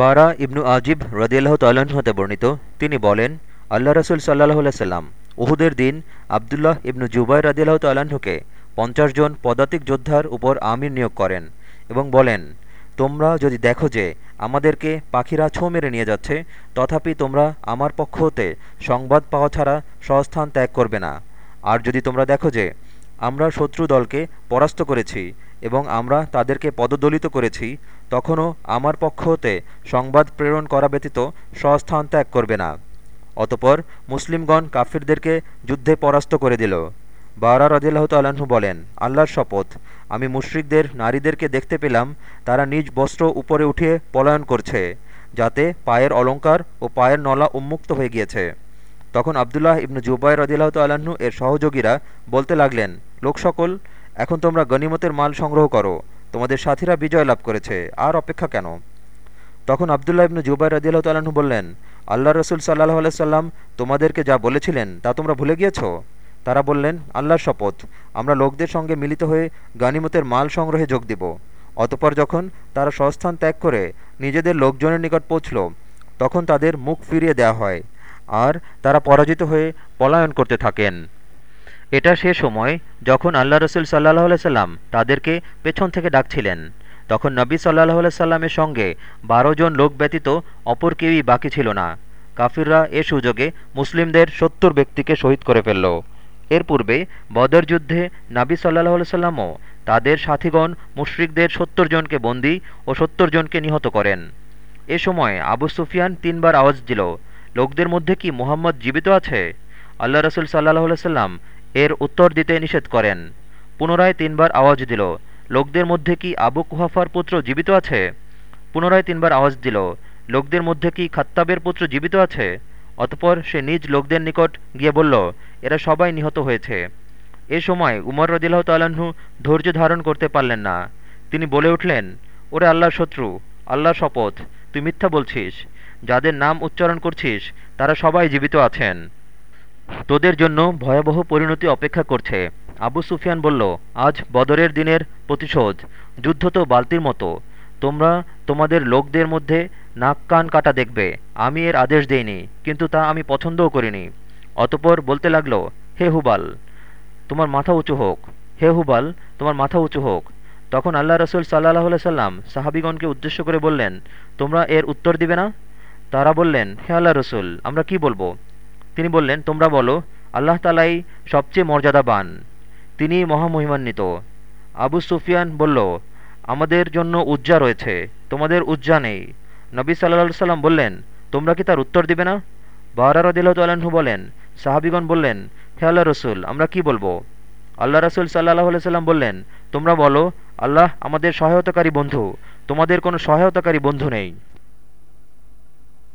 বারা ইবনু আজিব রদিয়াল্লাহ তাল্লাহ্ন হতে বর্ণিত। তিনি বলেন, আল্লাহ রসুল সাল্লাহ সাল্লাম উহুদের দিন আবদুল্লাহ ইবনু জুবাই রদিয়াল্লাহ তাল্লাহ্নকে পঞ্চাশ জন পদাতিক যোদ্ধার উপর আমির নিয়োগ করেন এবং বলেন, তোমরা যদি দেখো যে আমাদেরকে পাখিরা ছোঁ মেরে নিয়ে যাচ্ছে, তথাপি তোমরা আমার পক্ষ হতে সংবাদ পাওয়া ছাড়া স্বস্থান ত্যাগ করবে না। আর যদি তোমরা দেখো যে আমরা শত্রু দলকে পরাস্ত করেছি এবং আমরা তাদেরকে পদদলিত করেছি, তখনও আমার পক্ষ হতে সংবাদ প্রেরণ করা ব্যতীত স্বস্থান ত্যাগ করবে না। অতপর মুসলিমগণ কাফিরদেরকে যুদ্ধে পরাস্ত করে দিল। বারা রদিল্লাহ তাল্লাহ্ন বলেন, আল্লাহর শপথ। আমি মুশরিকদের, নারীদেরকে দেখতে পেলাম, তারা নিজ বস্ত্র উপরে উঠিয়ে পলায়ন করছে, যাতে পায়ের অলঙ্কার ও পায়ের নলা উন্মুক্ত হয়ে গিয়েছে। তখন আবদুল্লাহ ইবনু জুবাই রদিল্লাহ তাল্লাহ্ন এর সহযোগীরা বলতে লাগলেন লোক সকল এখন তোমরা গনিমতের মাল সংগ্রহ করো। তোমাদের সাথীরা বিজয় লাভ করেছে। আর অপেক্ষা কেন? তখন আবদুল্লাহ ইবনু জুবাই রদিল্লাহ তাল্লাহ্ন বললেন আল্লাহ রসুল সাল্লাহ আলাইসাল্লাম তোমাদেরকে যা বলেছিলেন, তা তোমরা ভুলে গিয়েছ? তারা বললেন, আল্লাহর শপথ। আমরা লোকদের সঙ্গে মিলিত হয়ে গানিমতের মাল সংগ্রহে যোগ দিব। অতপর যখন তারা সস্থান ত্যাগ করে নিজেদের লোকজনের নিকট পৌঁছল, তখন তাদের মুখ ফিরিয়ে দেওয়া হয়। আর তারা পরাজিত হয়ে পলায়ন করতে থাকেন। এটা সে সময় যখন আল্লাহ রসুল সাল্লাহ সাল্লাম তাদেরকে পেছন থেকে ডাকছিলেন, তখন নবী সাল্লাহ সাল্লামের সঙ্গে বারো জন লোক ব্যতীত অপর কেউই বাকি ছিল না। কাফিররা এ সুযোগে মুসলিমদের সত্তর ব্যক্তিকে শহীদ করে ফেলল। এর পূর্বে বদর যুদ্ধে নাবী সাল্লাহ সাল্লামও তাদের সাথীগণ মুশরিকদের সত্তর জনকে বন্দী ও সত্তর জনকে নিহত করেন। এ সময় আবু সুফিয়ান তিনবার আওয়াজ দিল, লোকদের মধ্যে কি মুহাম্মদ জীবিত আছে? আল্লাহ রসুল সাল্লাহ সাল্লাম এর উত্তর দিতে নিষেধ করেন। পুনরায় তিনবার আওয়াজ দিল, লোকদের মধ্যে কি আবু কুহাফার পুত্র জীবিত আছে? পুনরায় তিনবার আওয়াজ দিল, লোকদের মধ্যে কি খাত্তাবের পুত্র জীবিত আছে? অতপর সে নিজ লোকদের নিকট গিয়ে বলল, এরা সবাই নিহত হয়েছে। এ সময় উমর রদিল্লাহ তাল্লাহ্ন ধৈর্য ধারণ করতে পারলেন না। তিনি বলে উঠলেন, ওরে আল্লাহর শত্রু, আল্লাহর শপথ, তুই মিথ্যা বলছিস। যাদের নাম উচ্চারণ করছিস, তারা সবাই জীবিত আছেন। তোদের জন্য ভয়াবহ পরিণতি অপেক্ষা করছে। আবু সুফিয়ান বলল, আজ বদরের দিনের প্রতিশোধ। যুদ্ধ তো বালতির মতো। তোমরা তোমাদের লোকদের মধ্যে নাক কান কাটা দেখবে। আমি এর আদেশ দেইনি, কিন্তু তা আমি পছন্দও করিনি। অতপর বলতে লাগল, হে হুবাল, তোমার মাথা উঁচু হোক। হে হুবাল, তোমার মাথা উঁচু হোক। তখন আল্লাহ রসুল সাল্লাহ সাল্লাম সাহাবিগণকে উদ্দেশ্য করে বললেন, তোমরা এর উত্তর দিবে না? তারা বললেন, হে আল্লাহ রসুল, আমরা কি বলব? তিনি বললেন, তোমরা বলো, আল্লাহ তালাই সবচেয়ে মর্যাদাবান। তিনি মহামহিমান্বিত। আবু সুফিয়ান বলল, আমাদের জন্য উজ্জা রয়েছে, তোমাদের উজ্জা নেই। নবী সাল্লা সাল্লাম বললেন, তোমরা কি তার উত্তর দিবে না? বারা রদিল্লাহু বলেন, সাহাবিগণ বললেন, হে আল্লাহ রসুল, আমরা কি বলব? আল্লাহ রসুল সাল্লাহ সাল্লাম বললেন, তোমরা বলো, আল্লাহ আমাদের সহায়তাকারী বন্ধু, তোমাদের কোনো সহায়তাকারী বন্ধু নেই।